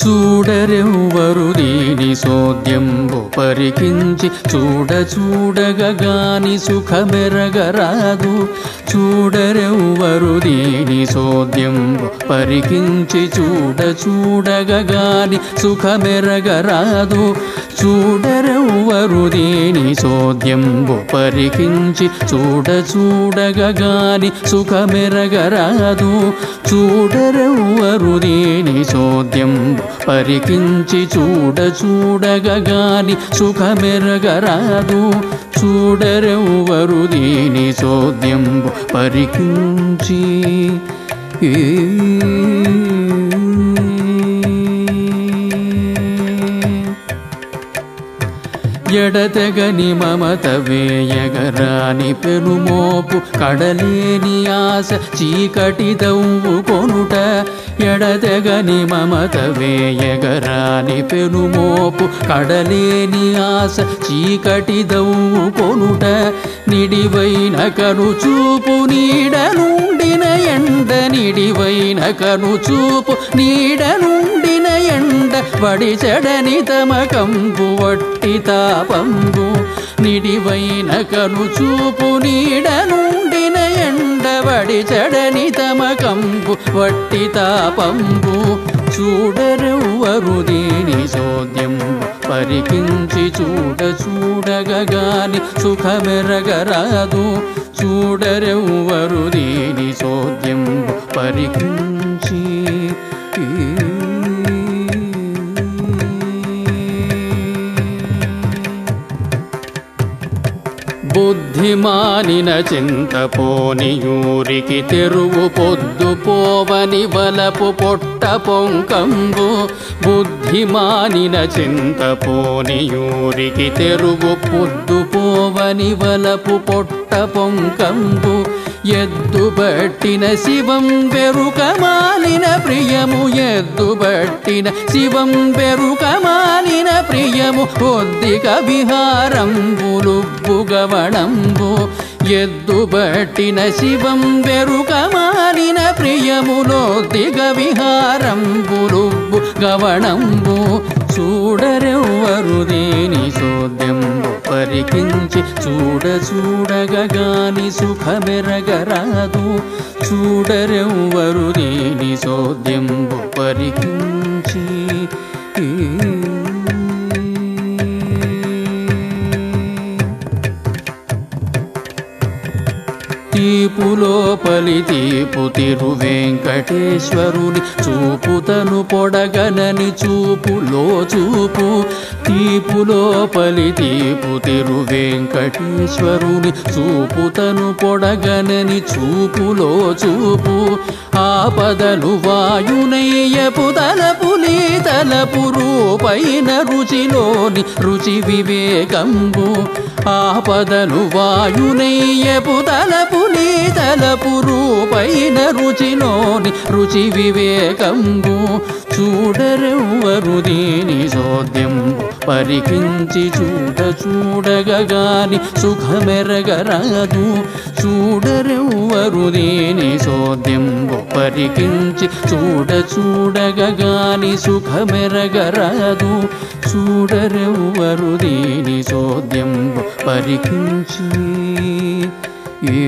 చూడరెవ్వరు దీని సోద్యంబు పరికించి చూడ చూడగగాని సుఖమెరగరాదు. చూడరెవ్వరు దీని సోద్యంబు పరికించి చూడ చూడగగాని సుఖమెరగరాదు. చూడరెవ్వరు దీని సోద్యంబు పరికించి చూడ చూడగగాని సుఖమెరగరాదు. చూడరెవ్వరు దీని సోద్యంబు పరికించి చూడ చూడగగాని సుఖమెరగరాదు. చూడరెవ్వరు దీని చోద్యంబు పరికించి. ఎడతెగని మమత వేయగరాని పెనుమోపు కడలేని ఆశ చీకటి దవ్వు కొనుట. ఎడతెగని మమత వేయగరాని పెనుమోపు కడలేని ఆశ చీకటి దవ్వు కొనుట. నిడివైన కను చూపు నీడ నుండిన ఎండ నిడివైన కను చూపు నీడ నుండిన ఎండ పడిచెడని తమ కంపు వట్టి తాపంబు నిడివైన కను చూపు నీడనుండిన ఎండ పడిచెడని తమ కంపు వట్టి తాపంబు చూడరెవ్వరు దీని చోద్యం పరికించి చూడ చూడగగాని సుఖమెరగరాదు చూడరెవ్వరు దీని చోద్యం పరికించి బుద్ధిమానిన చింతపోనియూరికి తెరువు పొద్దు పోవని వలపు పొట్ట పొంకంబు. బుద్ధిమానిన చింతపోనియూరికి తెరువు పొద్దు పోవని వలపు పొట్ట పొంకంబు. ఎద్దుబట్టిన శివం వెరుకమాలిన ప్రియము ఎద్దుబట్టిన శివం వెరుకమాలిన ప్రియము. కొద్దిక విహారంబులు గవణంబు ఎద్దుబట్టిన శివం వెరుకమాలిన ప్రియములో దిగ విహారంబులు గవణంబు చూడరెవ్వరు దేని సోద్యంబు పరికించి చూడ చూడగగా సుఖమెరగరాదు. చూడరెవ్వరు దేని సోద్యంబు పరికించి లోపలి తీపు తిరు వెంకటేశ్వరుని చూపుతను పొడగనని చూపులో చూపు. తీపులోపలి తీపు తిరు వెంకటేశ్వరుని చూపుతను పొడగనని చూపులో చూపు. ఆపదలు వాయునయ్యపు తలపులి తలపు రూపైన రుచిలోని రుచి వివేకంబు. ఆపదలు వాయునయ్యపు తలపులి తలపు రూపైన రుచిలోని రుచి వివేకంబు చూడరెవ్వరు దీని సోద్యం పరికించి చూడ చూడగగాని సుఖమెరగరాదు చూడరెవ్వరు దీని సోద్యం పరికించి చూడ చూడగగాని సుఖమెరగరాదు చూడరెవ్వరు దీని సోద్యం పరికించి ఏ